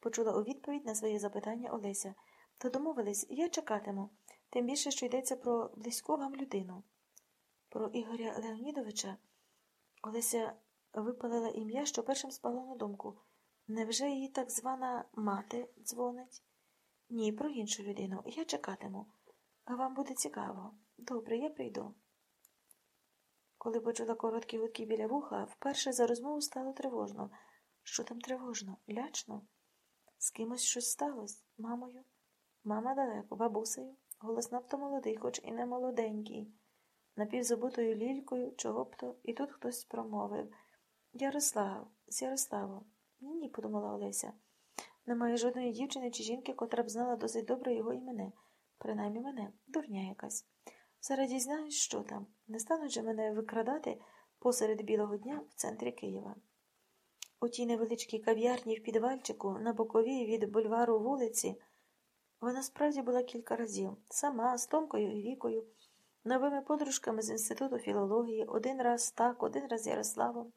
почула у відповідь на своє запитання Олеся. То домовились, я чекатиму, тим більше, що йдеться про близьку вам людину. Про Ігоря Леонідовича Олеся випалила ім'я, що першим спало на думку. Невже її так звана мати дзвонить? Ні, про іншу людину. Я чекатиму. А вам буде цікаво. Добре, я прийду. Коли почула короткі гудки біля вуха, вперше за розмову стало тривожно. Що там тривожно? Лячно? З кимось щось сталося? Мамою? Мама далеко, бабусею. Голос надто молодий, хоч і не молоденький. Напівзабутою лількою, чого б то, і тут хтось промовив Ярослав, з Ярославом. Ні, подумала Олеся. Немає жодної дівчини чи жінки, котра б знала досить добре його і мене. Принаймні мене, дурня якась. Зараз дізнаюсь, що там. Не стануть же мене викрадати посеред білого дня в центрі Києва. У тій невеличкій кав'ярні в підвальчику на боковій від бульвару вулиці вона справді була кілька разів, сама, з Томкою і Вікою, новими подружками з інституту філології, один раз так, один раз Ярославом.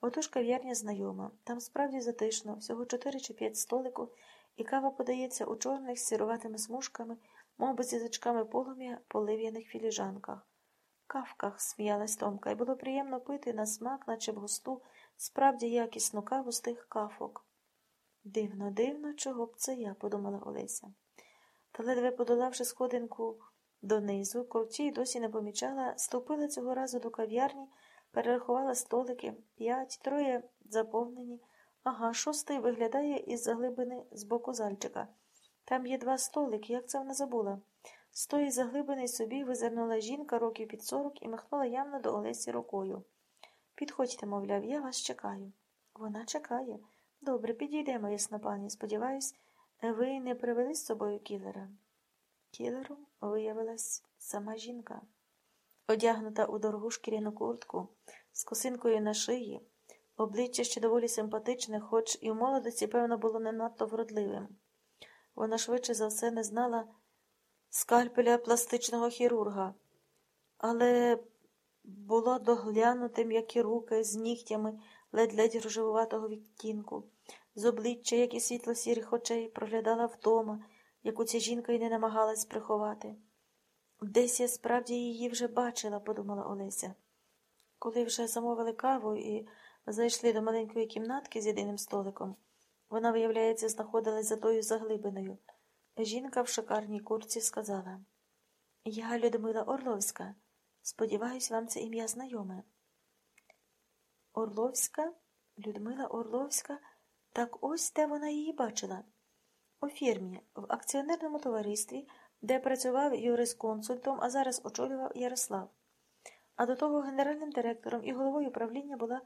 Отож кав'ярня знайома, там справді затишно, всього чотири чи п'ять столику, і кава подається у чорних з сіруватими смужками, мов би з язичками полум'я полив'яних філіжанках. Кавках, сміялась Томка, і було приємно пити на смак, наче в густу, справді якісну каву з тих кафок. Дивно, дивно, чого б це я, подумала Олеся. Та ледве подолавши сходинку донизу, ковчій досі не помічала, ступила цього разу до кав'ярні, перерахувала столики, п'ять, троє заповнені. Ага, шостий виглядає із заглибини з боку зальчика. Там є два столики, як це вона забула. З тої заглибини собі визирнула жінка років під сорок і махнула явно до Олесі рукою. Підходьте, мовляв, я вас чекаю. Вона чекає. Добре, підійдемо, ясна пані. Сподіваюсь, ви не привели з собою кілера. Кілером виявилась сама жінка, одягнута у дорогу шкіряну куртку, з косинкою на шиї, обличчя ще доволі симпатичне, хоч і в молодості, певно, було не надто вродливим. Вона швидше за все не знала скальпеля пластичного хірурга, але було доглянутим, як і руки, з нігтями ледь-ледь рожевуватого відтінку, з обличчя, як і світло сірих очей, проглядала втома, яку ця жінка й не намагалась приховати. Десь я справді її вже бачила, подумала Олеся. Коли вже замовили каву і зайшли до маленької кімнатки з єдиним столиком, вона, виявляється, знаходилась за тою заглибиною. Жінка в шикарній курці сказала Я Людмила Орловська. Сподіваюсь, вам це ім'я знайоме. Орловська? Людмила Орловська? Так ось де вона її бачила. У фірмі, в акціонерному товаристві, де працював юрисконсультом, а зараз очолював Ярослав. А до того генеральним директором і головою правління була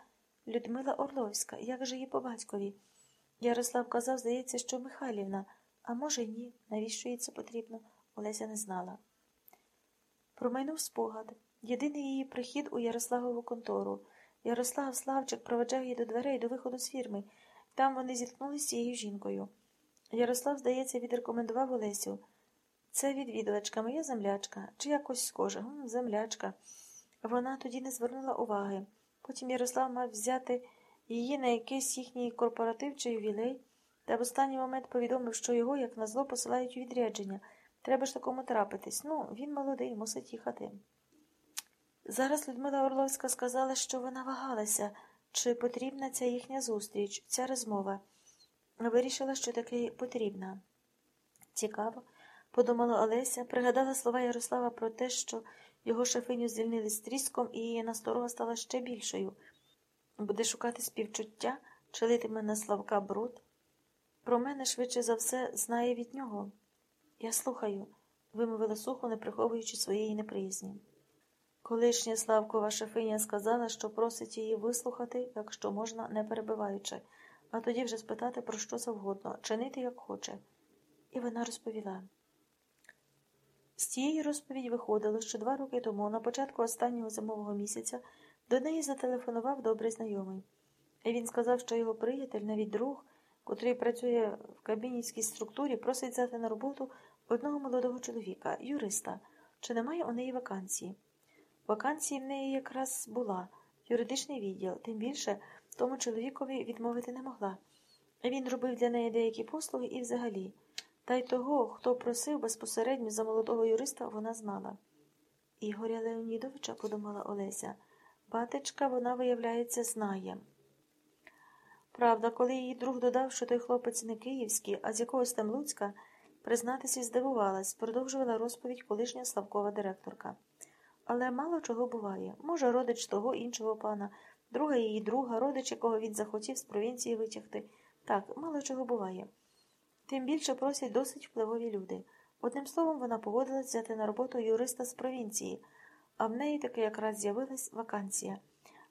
Людмила Орловська, як же її по батькові. Ярослав казав, здається, що Михайлівна, а може, ні, навіщо їй це потрібно, Олеся не знала. Промайнув спогад. Єдиний її прихід у Ярославову контору. Ярослав Славчик проведжав її до дверей до виходу з фірми. Там вони зіткнулися з цією жінкою. Ярослав, здається, відрекомендував Олесю. Це відвідувачка, моя землячка, чи якось схожа, М, землячка. Вона тоді не звернула уваги. Потім Ярослав мав взяти її на якийсь їхній корпоратив чи ювілей, та в останній момент повідомив, що його, як назло, посилають у відрядження. Треба ж такому трапитись. Ну, він молодий, мусить їхати. Зараз Людмила Орловська сказала, що вона вагалася, чи потрібна ця їхня зустріч, ця розмова. Вирішила, що таки потрібна. Цікаво, подумала Олеся, пригадала слова Ярослава про те, що його шефиню звільнили з тріском, і її насторога стала ще більшою. Буде шукати співчуття, чи литиме на Славка бруд. Про мене швидше за все знає від нього. Я слухаю, вимовила сухо, не приховуючи своєї неприязні. Колишня Славкова шефиня сказала, що просить її вислухати, якщо можна, не перебиваючи, а тоді вже спитати про що завгодно, чинити як хоче. І вона розповіла. З тієї розповіді виходило, що два роки тому, на початку останнього зимового місяця, до неї зателефонував добрий знайомий. І він сказав, що його приятель, навіть друг, котрий працює в кабінівській структурі, просить взяти на роботу одного молодого чоловіка, юриста, чи немає у неї вакансії. Вакансії в неї якраз була юридичний відділ, тим більше тому чоловікові відмовити не могла. Він робив для неї деякі послуги і взагалі. Та й того, хто просив безпосередньо за молодого юриста, вона знала. Ігоря Леонідовича, подумала Олеся, батечка вона, виявляється, знає. Правда, коли її друг додав, що той хлопець не київський, а з якогось там Луцька, признатися здивувалась, продовжувала розповідь колишня Славкова директорка. Але мало чого буває. Може, родич того іншого пана, друга її друга, родич, якого він захотів з провінції витягти. Так, мало чого буває. Тим більше просять досить впливові люди. Одним словом, вона погодилась взяти на роботу юриста з провінції, а в неї таки якраз з'явилась вакансія.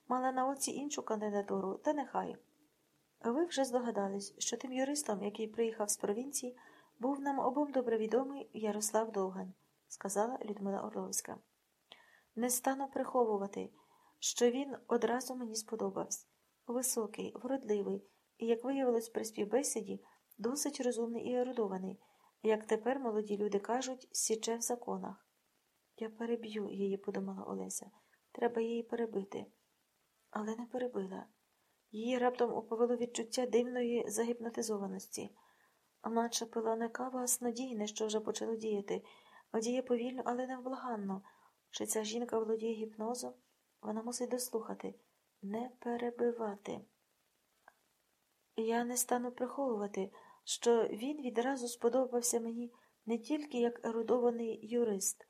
Мала на оці іншу кандидатуру, та нехай. Ви вже здогадались, що тим юристом, який приїхав з провінції, був нам обом добре відомий Ярослав Довгань, сказала Людмила Орловська. Не стану приховувати, що він одразу мені сподобався. Високий, вродливий і, як виявилось при співбесіді, досить розумний і ерудований, як тепер молоді люди кажуть, січе в законах. Я переб'ю її, подумала Олеся. Треба її перебити. Але не перебила. Її раптом оповело відчуття дивної загіпнотизованості. Наче пила не кава, а снодійне, що вже почало діяти, а діє повільно, але невблаганно. Чи ця жінка володіє гіпнозом? Вона мусить дослухати, не перебивати. Я не стану приховувати, що він відразу сподобався мені не тільки як ерудований юрист,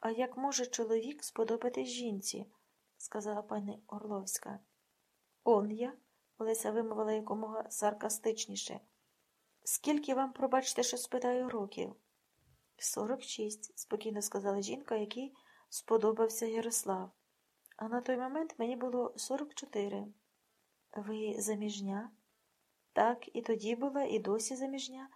а як може чоловік сподобатись жінці, сказала пані Орловська. Он я, Олеся вимовила якомога саркастичніше. Скільки вам, пробачте, що спитаю років? Сорок шість, спокійно сказала жінка, якій сподобався Ярослав. А на той момент мені було сорок чотири. Ви заміжня? Так, і тоді була, і досі заміжня,